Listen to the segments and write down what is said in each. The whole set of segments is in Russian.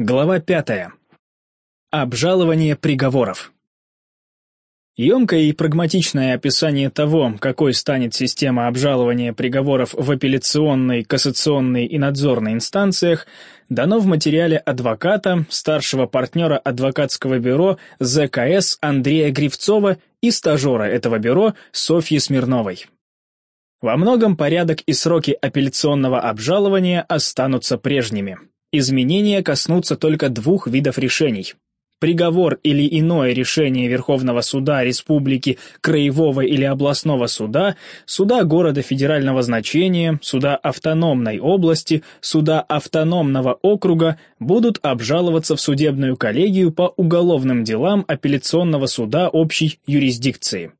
Глава пятая. Обжалование приговоров. Емкое и прагматичное описание того, какой станет система обжалования приговоров в апелляционной, кассационной и надзорной инстанциях, дано в материале адвоката, старшего партнера адвокатского бюро ЗКС Андрея Гривцова и стажера этого бюро Софьи Смирновой. Во многом порядок и сроки апелляционного обжалования останутся прежними. Изменения коснутся только двух видов решений. Приговор или иное решение Верховного суда республики, краевого или областного суда, суда города федерального значения, суда автономной области, суда автономного округа будут обжаловаться в судебную коллегию по уголовным делам апелляционного суда общей юрисдикции.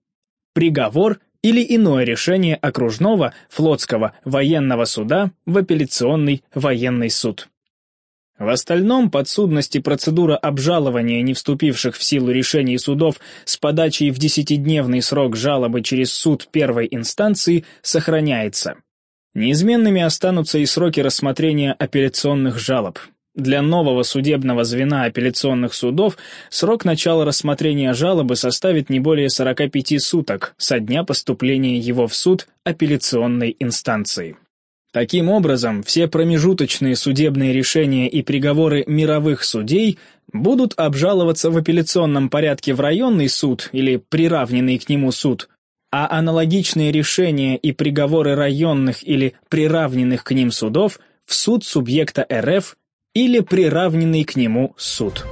Приговор или иное решение окружного, флотского, военного суда в апелляционный военный суд. В остальном подсудности процедура обжалования не вступивших в силу решений судов с подачей в десятидневный срок жалобы через суд первой инстанции сохраняется. Неизменными останутся и сроки рассмотрения апелляционных жалоб. Для нового судебного звена апелляционных судов срок начала рассмотрения жалобы составит не более 45 суток со дня поступления его в суд апелляционной инстанции. Таким образом, все промежуточные судебные решения и приговоры мировых судей будут обжаловаться в апелляционном порядке в районный суд или приравненный к нему суд, а аналогичные решения и приговоры районных или приравненных к ним судов в суд субъекта РФ или приравненный к нему суд.